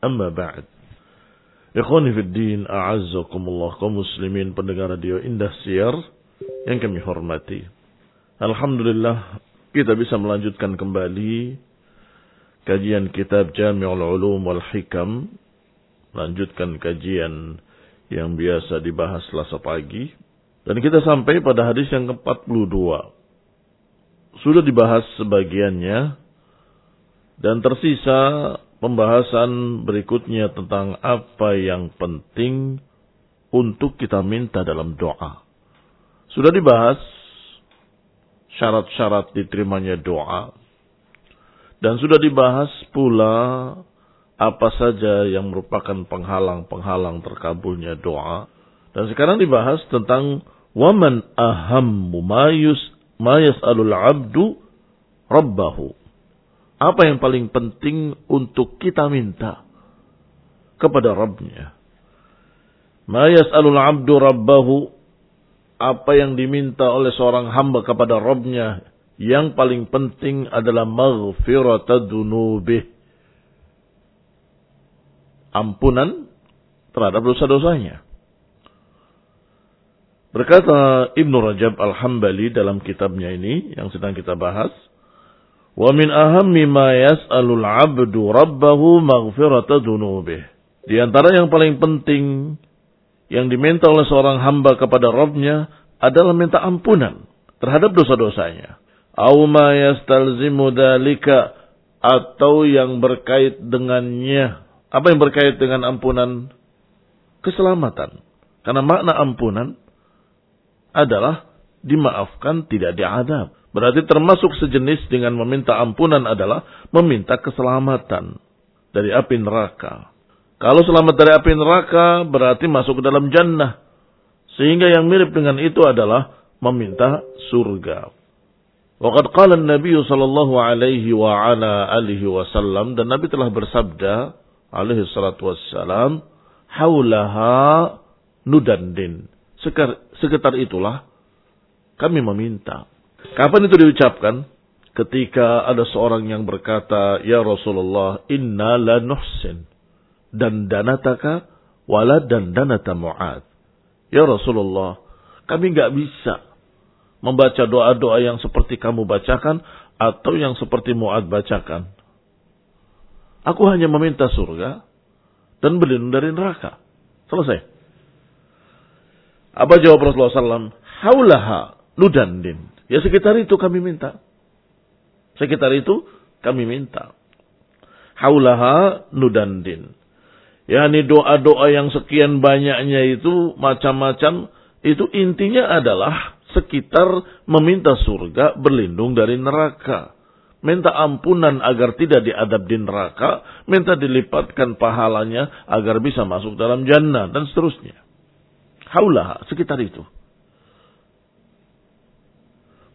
Amma ba'd. Ikhwani fi din, a'azzakumullah kaum muslimin pendengar radio Indah Siar yang kami hormati. Alhamdulillah kita bisa melanjutkan kembali kajian kitab Jami'ul Ulum wal Hikam. Lanjutkan kajian yang biasa dibahas selasa pagi. Dan kita sampai pada hadis yang ke-42. Sudah dibahas sebagiannya. Dan tersisa pembahasan berikutnya tentang apa yang penting untuk kita minta dalam doa. Sudah dibahas syarat-syarat diterimanya doa. Dan sudah dibahas pula apa saja yang merupakan penghalang-penghalang terkabulnya doa. Dan sekarang dibahas tentang waman ahammu mayus mayas alul abdu rabbahu apa yang paling penting untuk kita minta kepada Rabbnya. Ma yas'alul abdu rabbahu apa yang diminta oleh seorang hamba kepada Rabbnya yang paling penting adalah maghfirata dunubih. Ampunan terhadap dosa-dosanya. Berkata Ibnu Rajab Al-Hambali dalam kitabnya ini yang sedang kita bahas, Wa min ahammi ma yas'alul 'abdu rabbahu maghfirata dzunubih. Di antara yang paling penting yang diminta oleh seorang hamba kepada Rabbnya adalah minta ampunan terhadap dosa-dosanya. Au ma yastalzimu dalika atau yang berkait dengannya. Apa yang berkait dengan ampunan? Keselamatan. Karena makna ampunan adalah dimaafkan tidak diadab. Berarti termasuk sejenis dengan meminta ampunan adalah meminta keselamatan dari api neraka. Kalau selamat dari api neraka berarti masuk ke dalam jannah. Sehingga yang mirip dengan itu adalah meminta surga. Waqad qala Nabi sallallahu alaihi wa ala alihi wasallam dan Nabi telah bersabda alaihi salatu wassalam haulaha nudandin. Sekitar itulah kami meminta Kapan itu diucapkan? Ketika ada seorang yang berkata, Ya Rasulullah, inna la nuhsin. Dan danataka wala dan danata mu'ad. Ya Rasulullah, kami nggak bisa membaca doa-doa yang seperti kamu bacakan atau yang seperti Mu'ad bacakan. Aku hanya meminta surga dan berlindung dari neraka. Selesai. Apa jawab Rasulullah SAW? Haulaha nudandin. Ya sekitar itu kami minta. Sekitar itu kami minta. Haulaha nudandin. Yani doa-doa yang sekian banyaknya itu macam-macam. Itu intinya adalah sekitar meminta surga berlindung dari neraka. Minta ampunan agar tidak diadab di neraka. Minta dilipatkan pahalanya agar bisa masuk dalam jannah dan seterusnya. Haulaha, sekitar itu.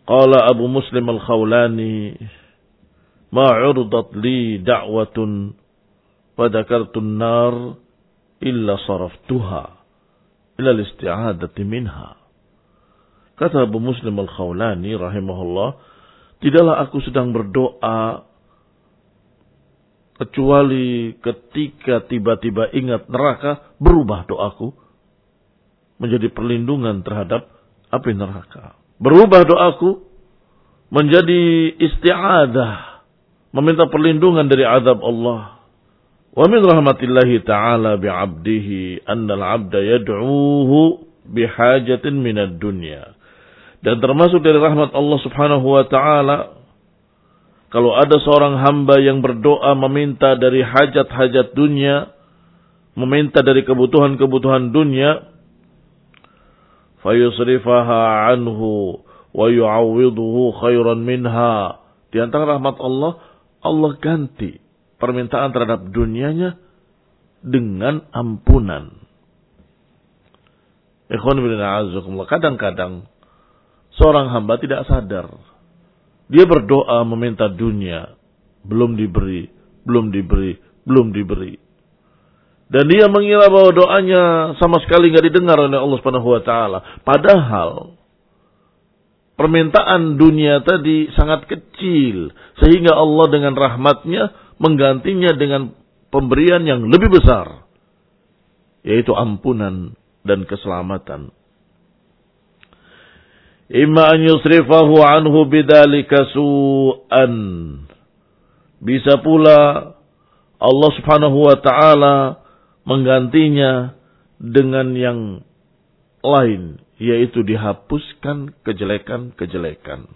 Qala Abu Muslim Al-Khawlani ma urdat li da'watun fadakartun nar illa saraftuha ila al-isti'adati minha. Kata Abu Muslim Al-Khawlani rahimahullah, tidaklah aku sedang berdoa kecuali ketika tiba-tiba ingat neraka berubah doaku menjadi perlindungan terhadap api neraka. Berubah doaku menjadi isti'adah. Meminta perlindungan dari azab Allah. Wa min rahmatillahi ta'ala bi'abdihi annal 'abda yad'uuhu bihajatin minad dunya. Dan termasuk dari rahmat Allah Subhanahu wa taala kalau ada seorang hamba yang berdoa meminta dari hajat-hajat dunia, meminta dari kebutuhan-kebutuhan dunia, anhu wa yu'awwiduhu khairan minha. Di antara rahmat Allah, Allah ganti permintaan terhadap dunianya dengan ampunan. Ikhwan bin Kadang-kadang seorang hamba tidak sadar dia berdoa meminta dunia, belum diberi, belum diberi, belum diberi. Dan dia mengira bahwa doanya sama sekali nggak didengar oleh Allah Subhanahu wa taala. Padahal permintaan dunia tadi sangat kecil sehingga Allah dengan rahmatnya menggantinya dengan pemberian yang lebih besar yaitu ampunan dan keselamatan. Imma an yusrifahu anhu bidalika su'an. Bisa pula Allah subhanahu wa ta'ala menggantinya dengan yang lain. Yaitu dihapuskan kejelekan-kejelekan.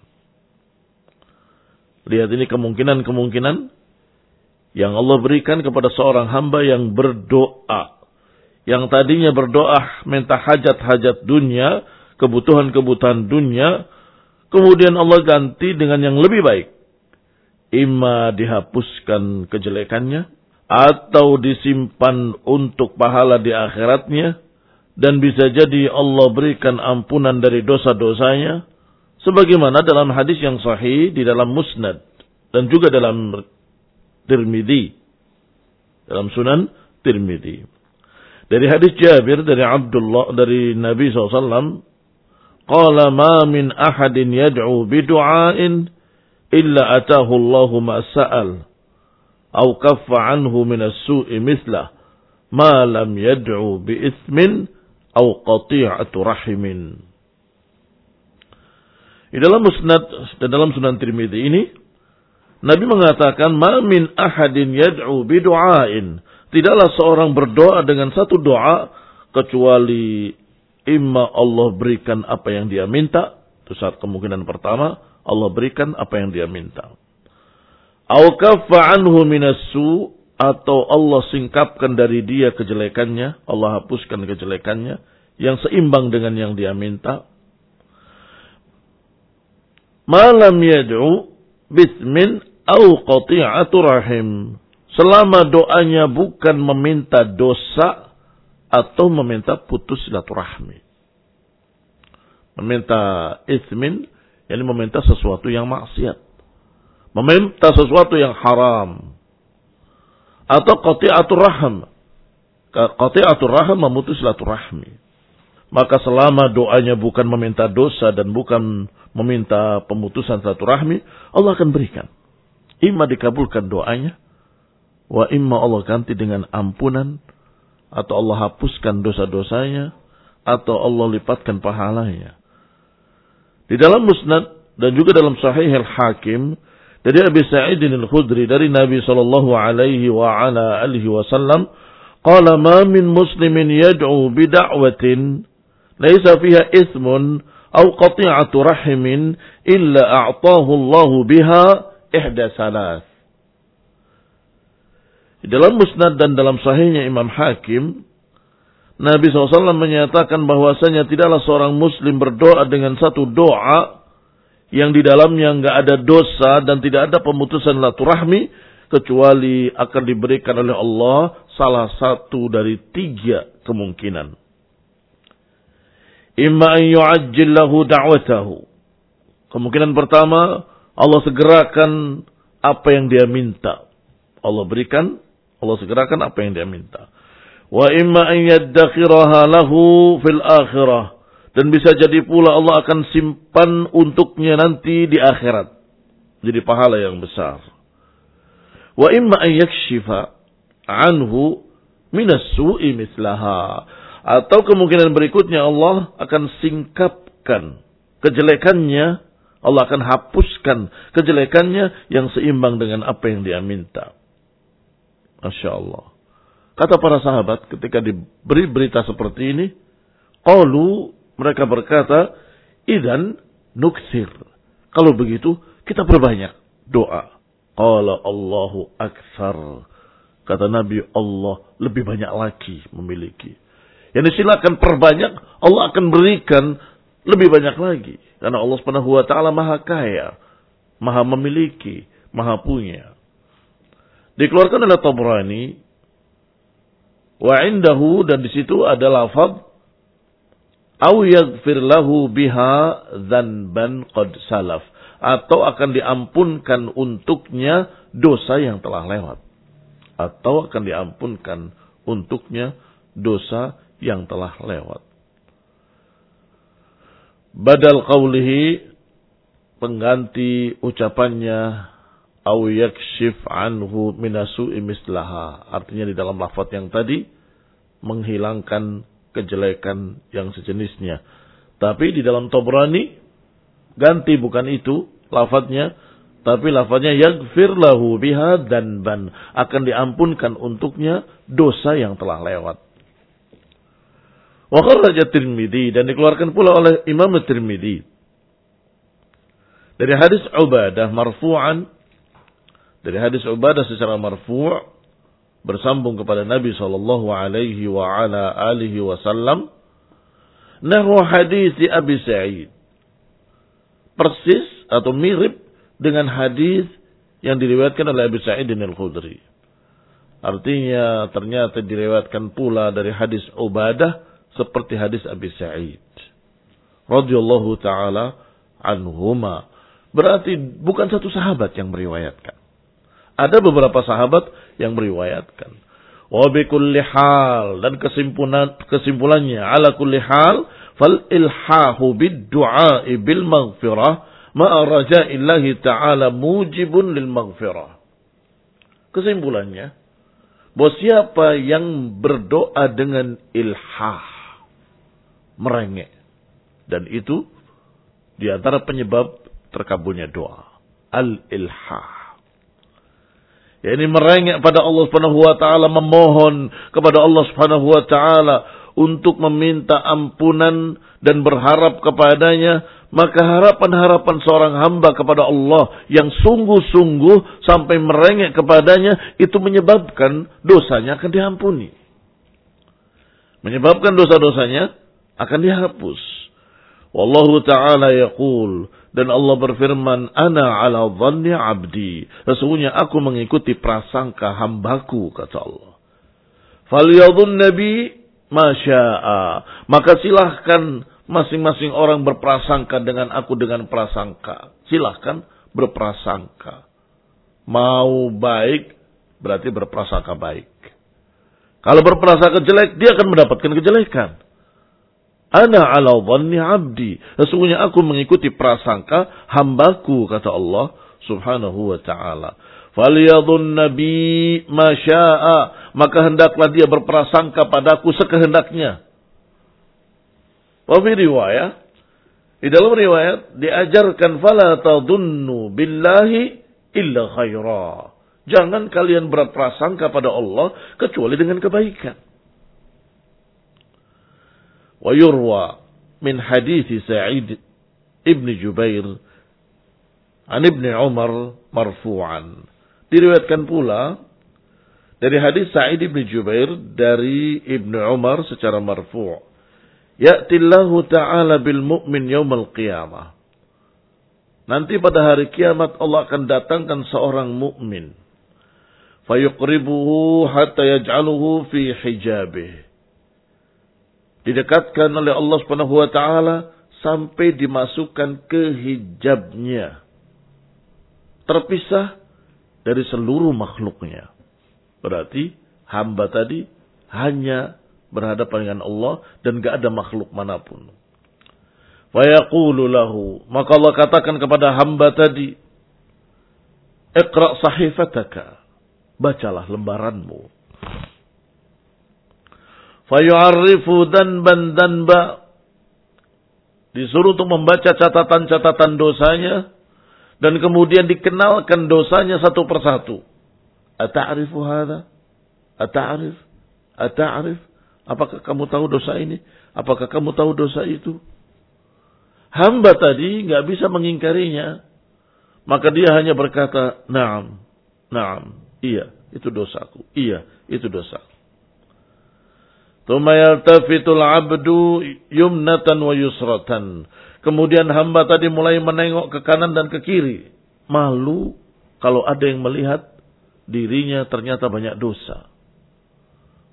Lihat ini kemungkinan-kemungkinan yang Allah berikan kepada seorang hamba yang berdoa. Yang tadinya berdoa minta hajat-hajat dunia, kebutuhan-kebutuhan dunia, kemudian Allah ganti dengan yang lebih baik. Ima dihapuskan kejelekannya, atau disimpan untuk pahala di akhiratnya, dan bisa jadi Allah berikan ampunan dari dosa-dosanya, sebagaimana dalam hadis yang sahih di dalam musnad, dan juga dalam Tirmidhi, dalam sunan Tirmidhi. Dari hadis Jabir dari Abdullah dari Nabi SAW Qala ma min ahadin yad'u bidu'ain illa atahu Allahu ma sa'al. Au kaffa anhu min as-su'i mislah. Ma lam yad'u bi ismin au. Di dalam musnad dan dalam sunan Tirmidzi ini Nabi mengatakan ma min ahadin yad'u bidu'ain. Tidaklah seorang berdoa dengan satu doa kecuali Imma Allah berikan apa yang dia minta. Itu saat kemungkinan pertama. Allah berikan apa yang dia minta. Anhu minasu atau Allah singkapkan dari dia kejelekannya, Allah hapuskan kejelekannya yang seimbang dengan yang dia minta. Malam yad'u bismin au qati'atu rahim. Selama doanya bukan meminta dosa atau meminta putus silaturahmi. Meminta ismin, yakni meminta sesuatu yang maksiat. Meminta sesuatu yang haram. Atau qati'atur rahim. Qati'atur rahim memutus silaturahmi. Maka selama doanya bukan meminta dosa dan bukan meminta pemutusan silaturahmi, Allah akan berikan. Ima dikabulkan doanya, wa imma Allah ganti dengan ampunan, atau Allah hapuskan dosa-dosanya atau Allah lipatkan pahalanya. Di dalam Musnad dan juga dalam Sahih Al-Hakim dari Abi Sa'id Al-Khudri dari Nabi sallallahu alaihi wa ala alihi wasallam qala ma min muslimin yad'u bi da'watin laysa fiha ismun aw qati'atu rahimin illa a'tahu Allah biha ihda salas dalam musnad dan dalam sahihnya Imam Hakim, Nabi SAW menyatakan bahwasanya tidaklah seorang muslim berdoa dengan satu doa yang di dalamnya nggak ada dosa dan tidak ada pemutusan laturahmi kecuali akan diberikan oleh Allah salah satu dari tiga kemungkinan. Imma an yu'ajjil lahu da'watahu. Kemungkinan pertama, Allah segerakan apa yang dia minta. Allah berikan Allah segerakan apa yang dia minta. Wa imma an yaddakhiraha lahu fil akhirah. Dan bisa jadi pula Allah akan simpan untuknya nanti di akhirat. Jadi pahala yang besar. Wa imma an yakshifa anhu minas su'i mislaha. Atau kemungkinan berikutnya Allah akan singkapkan kejelekannya. Allah akan hapuskan kejelekannya yang seimbang dengan apa yang dia minta. Masya Allah. Kata para sahabat ketika diberi berita seperti ini, qalu mereka berkata, "Idan nuksir." Kalau begitu, kita perbanyak doa. Qala Allahu aktsar. Kata Nabi Allah lebih banyak lagi memiliki. Yang silakan perbanyak, Allah akan berikan lebih banyak lagi. Karena Allah Subhanahu wa taala Maha Kaya, Maha memiliki, Maha punya. Dikeluarkan oleh Tabrani wa indahu dan di situ ada lafaz au yaghfir lahu biha dzanban qad salaf atau akan diampunkan untuknya dosa yang telah lewat atau akan diampunkan untuknya dosa yang telah lewat. Badal qawlihi pengganti ucapannya au yakshif anhu minasu mislaha. Artinya di dalam lafaz yang tadi menghilangkan kejelekan yang sejenisnya. Tapi di dalam Tobrani ganti bukan itu lafadznya tapi lafadznya yaghfir lahu biha dan ban akan diampunkan untuknya dosa yang telah lewat. Wa kharraja Tirmidzi dan dikeluarkan pula oleh Imam Tirmidzi dari hadis Ubadah marfu'an dari hadis Ubadah secara marfu' bersambung kepada Nabi sallallahu alaihi wa ala alihi wasallam nahu hadis Abi Sa'id persis atau mirip dengan hadis yang diriwayatkan oleh Abu Sa'id Al-Khudri. Artinya ternyata diriwayatkan pula dari hadis Ubadah seperti hadis Abi Sa'id radhiyallahu taala anhuma. Berarti bukan satu sahabat yang meriwayatkan. Ada beberapa sahabat yang meriwayatkan. Wa bi kulli hal dan kesimpulan kesimpulannya ala kulli hal fal ilhahu bid du'a bil maghfirah ma'a raja'illahi ta'ala mujibun lil maghfirah. Kesimpulannya bahwa siapa yang berdoa dengan ilhah merengek. Dan itu di antara penyebab terkabulnya doa. Al-ilhah. Ya ini merengek pada Allah Subhanahu wa taala memohon kepada Allah Subhanahu wa taala untuk meminta ampunan dan berharap kepadanya maka harapan-harapan seorang hamba kepada Allah yang sungguh-sungguh sampai merengek kepadanya itu menyebabkan dosanya akan diampuni. Menyebabkan dosa-dosanya akan dihapus. Wallahu ta'ala yaqul dan Allah berfirman, "Ana ala dhanni 'abdi." Sesungguhnya aku mengikuti prasangka hambaku kata Allah. Falyadhun nabi masya'a. Maka silahkan masing-masing orang berprasangka dengan aku dengan prasangka. Silahkan berprasangka. Mau baik berarti berprasangka baik. Kalau berprasangka jelek, dia akan mendapatkan kejelekan. Ana ala dhanni abdi. Sesungguhnya aku mengikuti prasangka hambaku kata Allah Subhanahu wa taala. Falyadhun nabi masya'a. Maka hendaklah dia berprasangka padaku sekehendaknya. Wa fi riwayat di dalam riwayat diajarkan fala tadunnu billahi illa khaira. Jangan kalian berprasangka pada Allah kecuali dengan kebaikan. ويروى من حديث سعيد ابن جبير عن ابن عمر مرفوعا. marfu'an. Diriwayatkan pula dari hadis Sa'id bin Jubair dari ibn Umar secara marfu'. Ya'tillahu ta'ala bil mu'min yaumal qiyamah. Nanti pada hari kiamat Allah akan datangkan seorang mukmin. Fayuqribuhu hatta yaj'aluhu fi hijabih didekatkan oleh Allah Subhanahu wa taala sampai dimasukkan ke hijabnya. Terpisah dari seluruh makhluknya. Berarti hamba tadi hanya berhadapan dengan Allah dan gak ada makhluk mana pun. Lahu. Maka Allah katakan kepada hamba tadi. Iqra sahifataka. Bacalah lembaranmu. Fayu'arrifu danban danba. Disuruh untuk membaca catatan-catatan dosanya. Dan kemudian dikenalkan dosanya satu persatu. Ata'arifu hadha? Ata'arif? Ata'rif? Apakah kamu tahu dosa ini? Apakah kamu tahu dosa itu? Hamba tadi nggak bisa mengingkarinya. Maka dia hanya berkata, Naam, naam, iya, itu dosaku. Iya, itu dosaku. Thumma yaltafitul abdu yumnatan wa yusratan. Kemudian hamba tadi mulai menengok ke kanan dan ke kiri. Malu kalau ada yang melihat dirinya ternyata banyak dosa.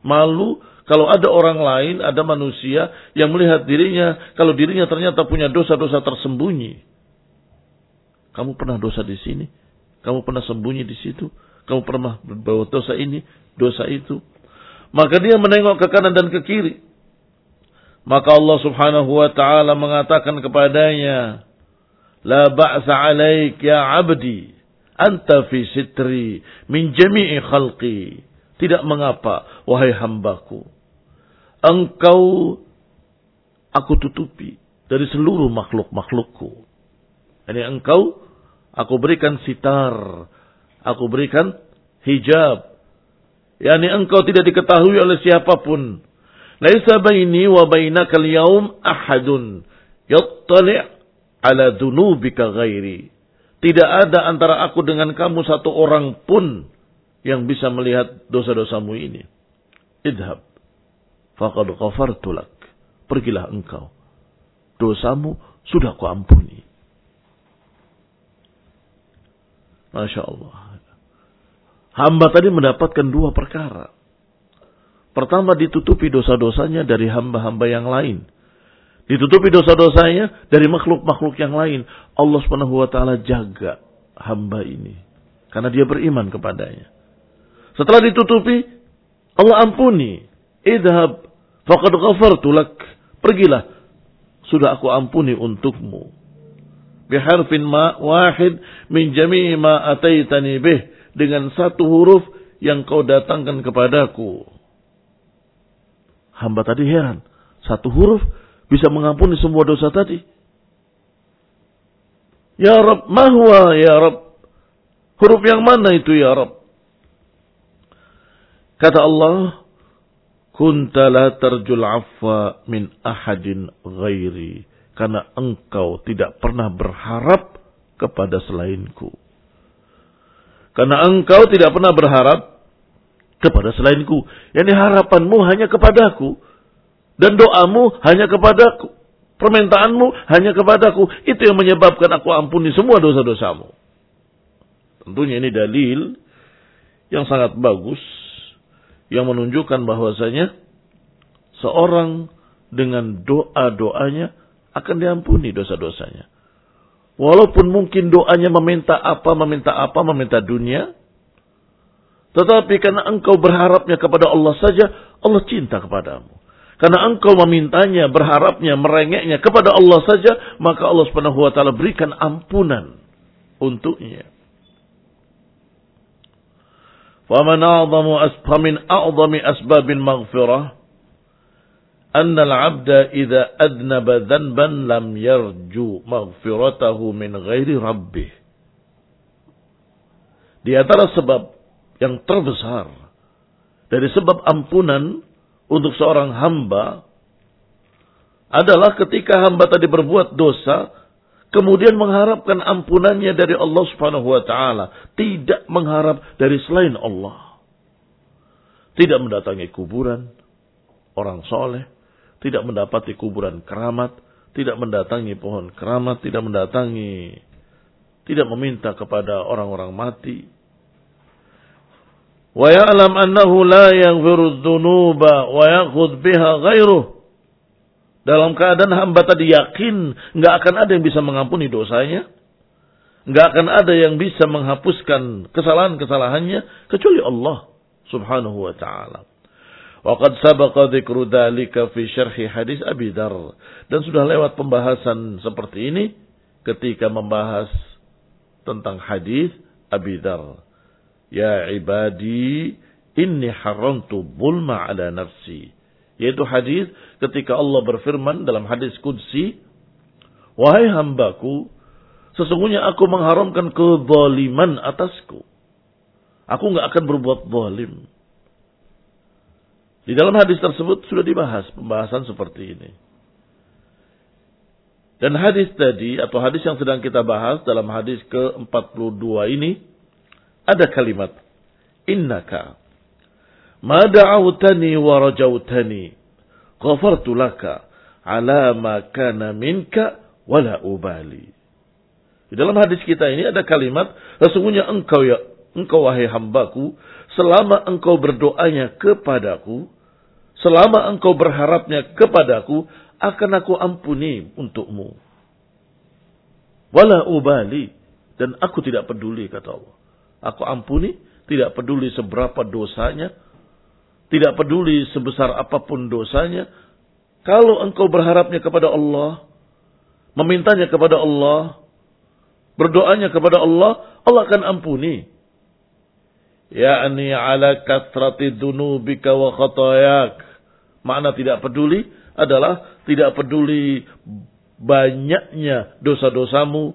Malu kalau ada orang lain, ada manusia yang melihat dirinya, kalau dirinya ternyata punya dosa-dosa tersembunyi. Kamu pernah dosa di sini? Kamu pernah sembunyi di situ? Kamu pernah berbawa dosa ini, dosa itu? Maka dia menengok ke kanan dan ke kiri. Maka Allah subhanahu wa ta'ala mengatakan kepadanya, La ba'sa alaik ya abdi, anta fi sitri min jami'i khalqi. Tidak mengapa, wahai hambaku engkau aku tutupi dari seluruh makhluk-makhlukku. Ini engkau aku berikan sitar, aku berikan hijab. Yani engkau tidak diketahui oleh siapa pun. Laisa baini wa bainaka al-yawm ahadun yattali' ala dunubika ghairi. Tidak ada antara aku dengan kamu satu orang pun yang bisa melihat dosa-dosamu ini. Idhab faqad ghafartu lak. Pergilah engkau. Dosamu sudah kuampuni. Masya Allah. Hamba tadi mendapatkan dua perkara. Pertama ditutupi dosa-dosanya dari hamba-hamba yang lain. Ditutupi dosa-dosanya dari makhluk-makhluk yang lain. Allah subhanahu wa ta'ala jaga hamba ini. Karena dia beriman kepadanya. Setelah ditutupi, Allah ampuni. Idhab Faqad ghafartu lak. Pergilah. Sudah aku ampuni untukmu. Biharfin ma wahid min jami'i ma ataitani bih. Dengan satu huruf yang kau datangkan kepadaku. Hamba tadi heran. Satu huruf bisa mengampuni semua dosa tadi. Ya Rab, mahwa ya Rab. Huruf yang mana itu ya Rab? Kata Allah, kunta la tarjul afwa min ahadin ghairi karena engkau tidak pernah berharap kepada selainku karena engkau tidak pernah berharap kepada selainku. Yakni harapanmu hanya kepadaku. Dan doamu hanya kepadaku. Permintaanmu hanya kepadaku. Itu yang menyebabkan aku ampuni semua dosa-dosamu. Tentunya ini dalil yang sangat bagus yang menunjukkan bahwasanya seorang dengan doa-doanya akan diampuni dosa-dosanya. Walaupun mungkin doanya meminta apa, meminta apa, meminta dunia. Tetapi karena engkau berharapnya kepada Allah saja, Allah cinta kepadamu. Karena engkau memintanya, berharapnya, merengeknya kepada Allah saja, maka Allah Subhanahu wa taala berikan ampunan untuknya. Faman a'zamu asbamin asbabin maghfirah annal abda idza adnaba dhanban lam yarju maghfiratahu min ghairi rabbih. Di antara sebab yang terbesar dari sebab ampunan untuk seorang hamba adalah ketika hamba tadi berbuat dosa kemudian mengharapkan ampunannya dari Allah Subhanahu wa taala, tidak mengharap dari selain Allah. Tidak mendatangi kuburan orang soleh, tidak mendapati kuburan keramat, tidak mendatangi pohon keramat, tidak mendatangi, tidak meminta kepada orang-orang mati. Wa annahu la yaghfiru dzunuba wa ya'khudh biha ghairuh dalam keadaan hamba tadi yakin nggak akan ada yang bisa mengampuni dosanya, nggak akan ada yang bisa menghapuskan kesalahan-kesalahannya kecuali Allah Subhanahu wa taala. Waqad sabaqa dzikru dzalika fi syarhi hadis Abi Dar dan sudah lewat pembahasan seperti ini ketika membahas tentang hadis Abi Dar. Ya ibadi inni haramtu zulma ala nafsi yaitu hadis ketika Allah berfirman dalam hadis Qudsi, Wahai hambaku, sesungguhnya aku mengharamkan kezaliman atasku. Aku nggak akan berbuat zalim. Di dalam hadis tersebut sudah dibahas pembahasan seperti ini. Dan hadis tadi atau hadis yang sedang kita bahas dalam hadis ke-42 ini ada kalimat innaka ma da'awtani wa rajautani ghafartu laka ala ma kana minka wala ubali. Di dalam hadis kita ini ada kalimat sesungguhnya engkau ya engkau wahai hambaku selama engkau berdoanya kepadaku selama engkau berharapnya kepadaku akan aku ampuni untukmu. Wala ubali. Dan aku tidak peduli, kata Allah. Aku ampuni, tidak peduli seberapa dosanya. Tidak peduli sebesar apa pun dosanya. Kalau engkau berharapnya kepada Allah, memintanya kepada Allah, berdoanya kepada Allah, Allah akan ampuni. Ya'ni ala kathrati dunubika wa khatayak. Makna tidak peduli adalah tidak peduli banyaknya dosa-dosamu,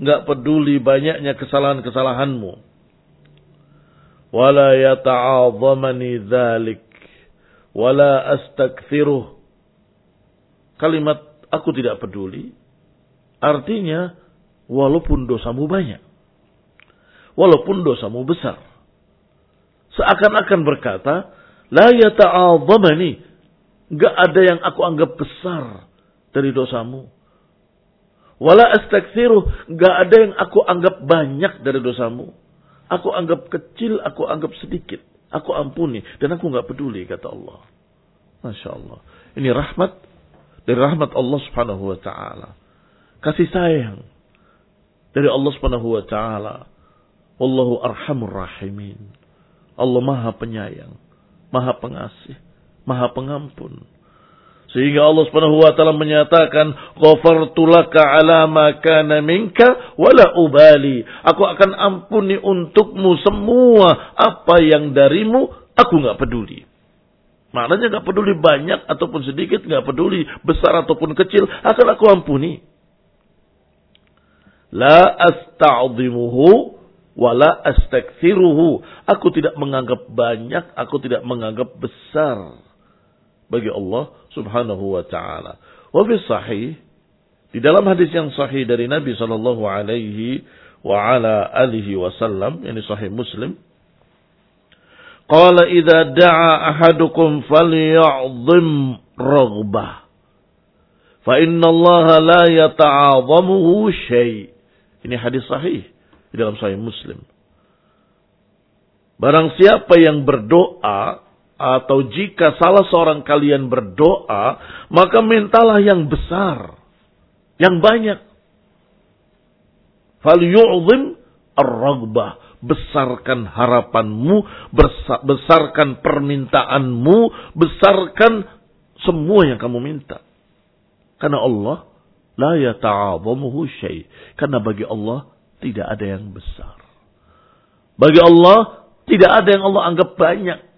nggak peduli banyaknya kesalahan-kesalahanmu. Wala yata'azamani dzalik wala astakfiruh. Kalimat aku tidak peduli artinya walaupun dosamu banyak. Walaupun dosamu besar. Seakan-akan berkata, la yata'azamani Gak ada yang aku anggap besar dari dosamu. Wala astaghfiruh. Gak ada yang aku anggap banyak dari dosamu. Aku anggap kecil, aku anggap sedikit. Aku ampuni. Dan aku gak peduli, kata Allah. Masya Allah. Ini rahmat dari rahmat Allah subhanahu wa ta'ala. Kasih sayang dari Allah subhanahu wa ta'ala. Wallahu arhamur rahimin. Allah maha penyayang. Maha pengasih Maha pengampun. Sehingga Allah Subhanahu wa taala menyatakan, "Ghafartu laka ala ma kana minka wala ubali." Aku akan ampuni untukmu semua apa yang darimu, aku nggak peduli. Maknanya nggak peduli banyak ataupun sedikit, nggak peduli besar ataupun kecil, akan aku ampuni. La asta'zimuhu wala astakfiruhu. Aku tidak menganggap banyak, aku tidak menganggap besar bagi Allah Subhanahu wa taala. Wa fi sahih di dalam hadis yang sahih dari Nabi sallallahu alaihi wa ala alihi wasallam ini sahih Muslim Qala idza da'a ahadukum falyu'dhim raghbah fa inna Allah la yata'adhamuhu syai. Ini hadis sahih di dalam sahih Muslim. Barang siapa yang berdoa atau jika salah seorang kalian berdoa, maka mintalah yang besar, yang banyak. Fal yu'zim ar-ragbah. Besarkan harapanmu, besarkan permintaanmu, besarkan semua yang kamu minta. Karena Allah la yata'adhamuhu syai. Karena bagi Allah tidak ada yang besar. Bagi Allah tidak ada yang Allah anggap banyak.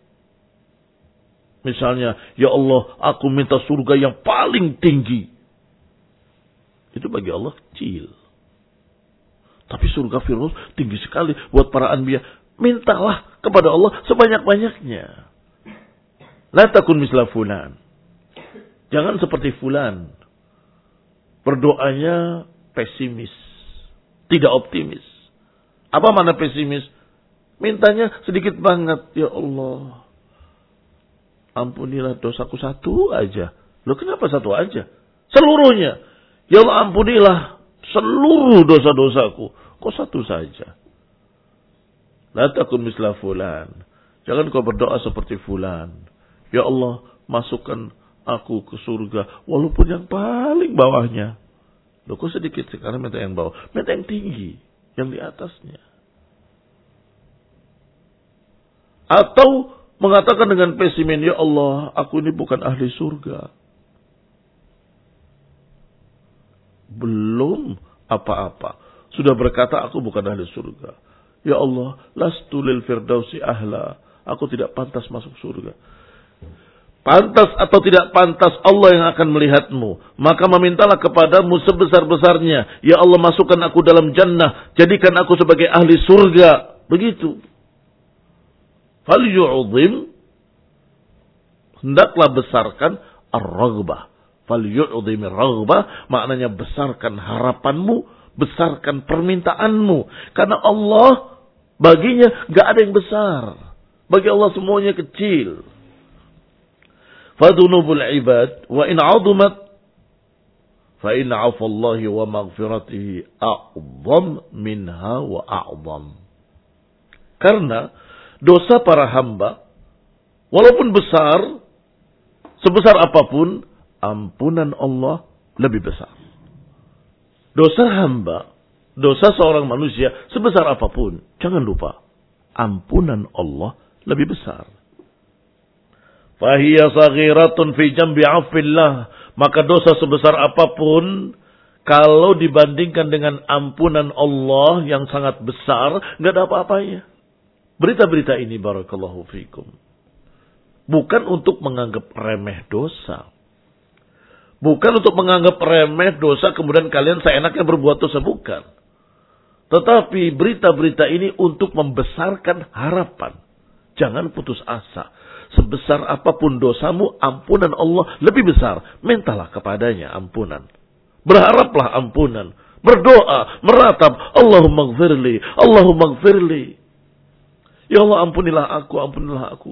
Misalnya, ya Allah, aku minta surga yang paling tinggi. Itu bagi Allah kecil. Tapi surga Firdaus tinggi sekali buat para anbiya. Mintalah kepada Allah sebanyak-banyaknya. La takun misla fulan. Jangan seperti fulan. Berdoanya pesimis. Tidak optimis. Apa mana pesimis? Mintanya sedikit banget. Ya Allah, ampunilah dosaku satu aja. Loh kenapa satu aja? Seluruhnya. Ya Allah ampunilah seluruh dosa-dosaku. Kok satu saja? La takun misla fulan. Jangan kau berdoa seperti fulan. Ya Allah, masukkan aku ke surga. Walaupun yang paling bawahnya. Loh kok sedikit sekarang minta yang bawah. Minta yang tinggi. Yang di atasnya. Atau mengatakan dengan pesimin, Ya Allah, aku ini bukan ahli surga. Belum apa-apa. Sudah berkata aku bukan ahli surga. Ya Allah, lastu lil firdausi ahla. Aku tidak pantas masuk surga. Pantas atau tidak pantas Allah yang akan melihatmu. Maka memintalah kepadamu sebesar-besarnya. Ya Allah masukkan aku dalam jannah. Jadikan aku sebagai ahli surga. Begitu. Fal Hendaklah besarkan ar-raghbah. Falyu'dhimir raghbah maknanya besarkan harapanmu, besarkan permintaanmu. Karena Allah baginya gak ada yang besar. Bagi Allah semuanya kecil. Fadunubul ibad wa in azumat afallahi wa maghfiratihi a'zam minha wa a'zam. Karena dosa para hamba walaupun besar sebesar apa pun ampunan Allah lebih besar. Dosa hamba, dosa seorang manusia sebesar apa pun, jangan lupa ampunan Allah lebih besar. Fahiyya saghiratun fi jambi afillah. Maka dosa sebesar apa pun, kalau dibandingkan dengan ampunan Allah yang sangat besar, nggak ada apa-apanya. Berita-berita ini barakallahu fikum. Bukan untuk menganggap remeh dosa. Bukan untuk menganggap remeh dosa kemudian kalian seenaknya berbuat dosa bukan. Tetapi berita-berita ini untuk membesarkan harapan. Jangan putus asa. Sebesar apa pun dosamu, ampunan Allah lebih besar. Mintalah kepadanya ampunan. Berharaplah ampunan. Berdoa, meratap. Allahumma gfirli, Allahumma gfirli. Ya Allah ampunilah aku, ampunilah aku.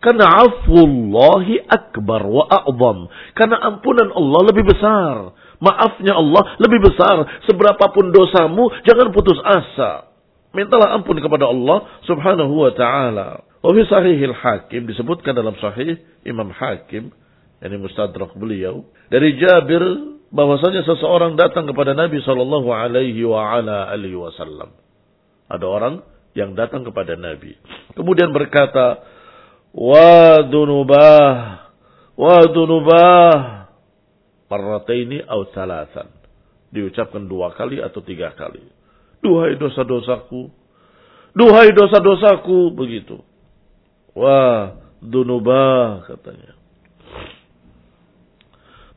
Karena afullahi akbar wa a'zam. Karena ampunan Allah lebih besar. Maafnya Allah lebih besar. Seberapapun dosamu, jangan putus asa. Mintalah ampun kepada Allah subhanahu wa ta'ala. Wa fi sahihil hakim disebutkan dalam sahih Imam Hakim. Ini mustadrak beliau. Dari Jabir bahwasanya seseorang datang kepada Nabi Shallallahu alaihi wasallam. Ada orang yang datang kepada Nabi. Kemudian berkata, wa dunubah wa dunubah marrataini aw salasan. Diucapkan dua kali atau tiga kali. Duhai dosa-dosaku duhai dosa-dosaku begitu. Wa dunubah katanya.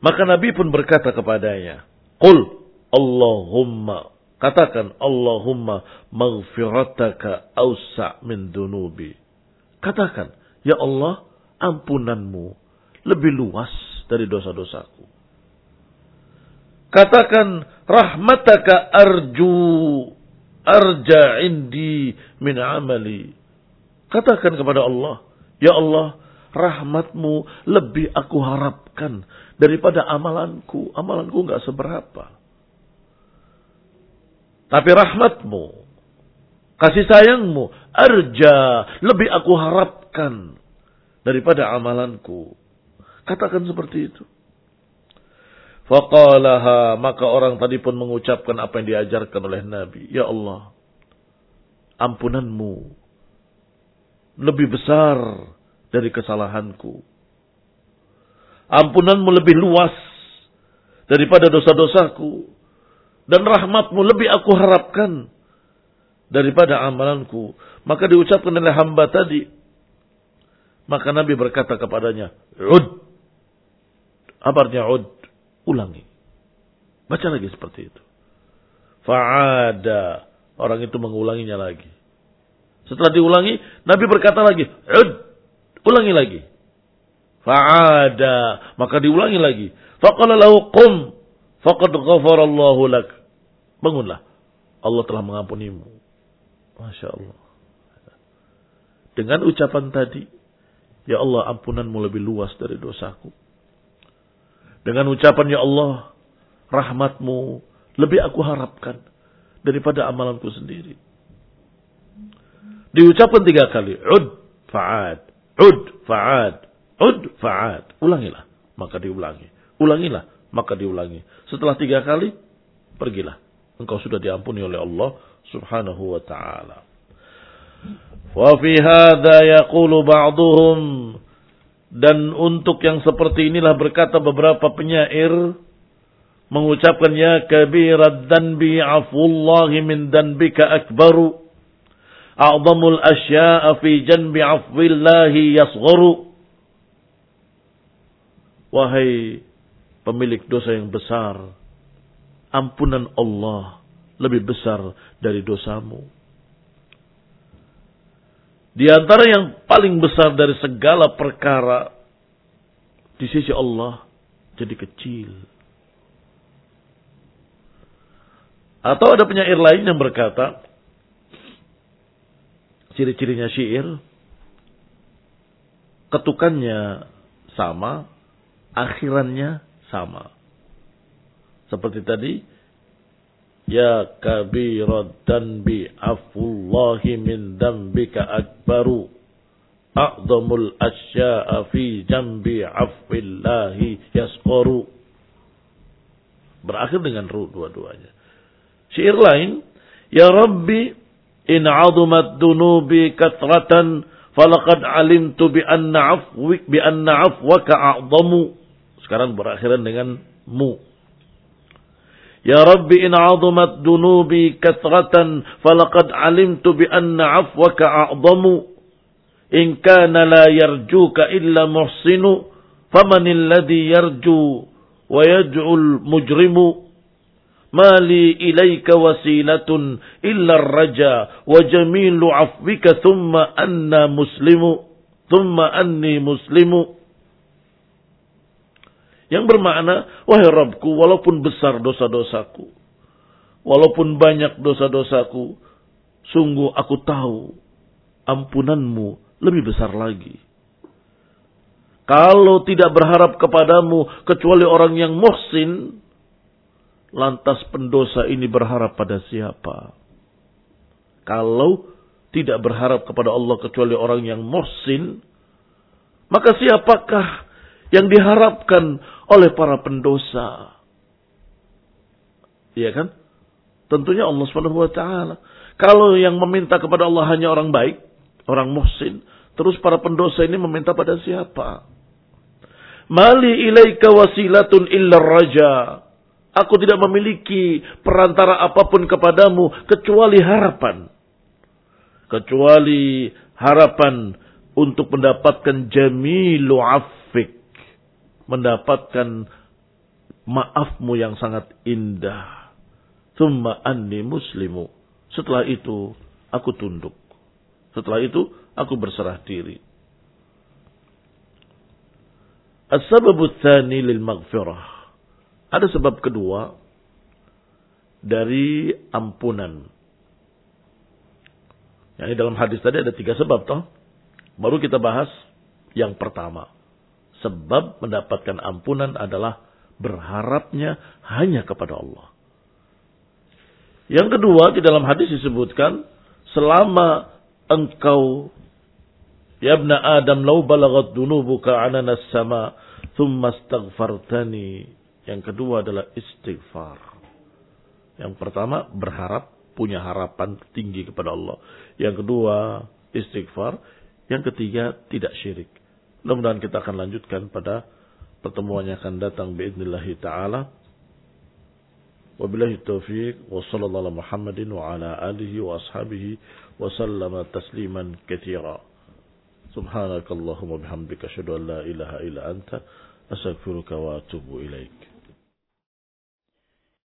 Maka Nabi pun berkata kepadanya qul Allahumma katakan Allahumma maghfirataka awsa' min dunubi katakan Ya Allah, ampunanmu lebih luas dari dosa-dosaku. Katakan, rahmataka arju arja indi min amali. Katakan kepada Allah, Ya Allah, rahmatmu lebih aku harapkan daripada amalanku. Amalanku nggak seberapa. Tapi rahmatmu, kasih sayangmu, arja, lebih aku harapkan daripada amalanku. Katakan seperti itu. Faqalaha, maka orang tadi pun mengucapkan apa yang diajarkan oleh Nabi. Ya Allah, ampunanmu lebih besar dari kesalahanku. Ampunanmu lebih luas daripada dosa-dosaku. Dan rahmatmu lebih aku harapkan daripada amalanku. Maka diucapkan oleh hamba tadi. Maka Nabi berkata kepadanya, Ud. Apa artinya ud? Ulangi. Baca lagi seperti itu. Fa'ada. Orang itu mengulanginya lagi. Setelah diulangi, Nabi berkata lagi, Ud. Ulangi lagi. Fa'ada. Maka diulangi lagi. Faqala lahu qum. Faqad ghafarallahu lak. Bangunlah. Allah telah mengampunimu. Masya Allah. Dengan ucapan tadi, Ya Allah ampunanmu lebih luas dari dosaku. Dengan ucapan Ya Allah, rahmatmu lebih aku harapkan daripada amalanku sendiri. Diucapkan tiga kali. Ud fa'ad. Ud fa'ad. Ud fa'ad. Ulangilah. Maka diulangi. Ulangilah. Maka diulangi. Setelah tiga kali, pergilah. Engkau sudah diampuni oleh Allah subhanahu wa ta'ala. Wa fi hadha yaqulu ba'duhum. Dan untuk yang seperti inilah berkata beberapa penyair mengucapkan ya kabirat danbi afullahi min danbika akbaru. A'zamul asya'a fi janbi afwillahi yasgharu. Wahai pemilik dosa yang besar ampunan Allah lebih besar dari dosamu. Di antara yang paling besar dari segala perkara di sisi Allah jadi kecil. Atau ada penyair lain yang berkata, ciri-cirinya syair, ketukannya sama, akhirannya sama. Seperti tadi, Ya kabiran bi afullahi min dambika akbaru. A'zamul asya'a fi jambi afwillahi yaskoru. Berakhir dengan ru dua-duanya. Syair lain, Ya Rabbi, in azumat dunubi katratan, falaqad alimtu bi anna afwik bi anna afwaka a'zamu. Sekarang berakhiran dengan mu. يا رب إن عظمت ذنوبي كثرة فلقد علمت بأن عفوك أعظم. إن كان لا يرجوك إلا محسن فمن الذي يرجو ويدعو المجرم؟ ما لي إليك وسيلة إلا الرجا وجميل عفوك ثم أنا مسلم ثم أني مسلم. Yang bermakna, wahai Rabbku, walaupun besar dosa-dosaku, walaupun banyak dosa-dosaku, sungguh aku tahu ampunanmu lebih besar lagi. Kalau tidak berharap kepadamu kecuali orang yang muhsin, lantas pendosa ini berharap pada siapa? Kalau tidak berharap kepada Allah kecuali orang yang muhsin, maka siapakah yang diharapkan oleh para pendosa. Iya kan? Tentunya Allah Subhanahu wa taala. Kalau yang meminta kepada Allah hanya orang baik, orang muhsin, terus para pendosa ini meminta pada siapa? Mali ilaika wasilatun illa raja. Aku tidak memiliki perantara apa pun kepadamu kecuali harapan. Kecuali harapan untuk mendapatkan jamilu afik mendapatkan maafmu yang sangat indah. Thumma anni muslimu. Setelah itu aku tunduk. Setelah itu aku berserah diri. As-sababu tsani lil maghfirah. Ada sebab kedua dari ampunan. Yang dalam hadis tadi ada tiga sebab toh. Baru kita bahas yang pertama. Sebab mendapatkan ampunan adalah berharapnya hanya kepada Allah. Yang kedua, di dalam hadis disebutkan, selama engkau, Ya ibna Adam, lau balagat dunubuka ananas sama, thumma astaghfartani. Yang kedua adalah istighfar. Yang pertama, berharap, punya harapan tinggi kepada Allah. Yang kedua, istighfar. Yang ketiga, tidak syirik. Mudah-mudahan kita akan lanjutkan pada pertemuan yang akan datang biidnillahi ta'ala. Wabillahi taufiq wa sallallahu Muhammadin wa ala alihi wa ashabihi wa sallama tasliman katsira. Subhanakallahumma bihamdika asyhadu an la ilaha illa anta astaghfiruka wa atubu ilaik.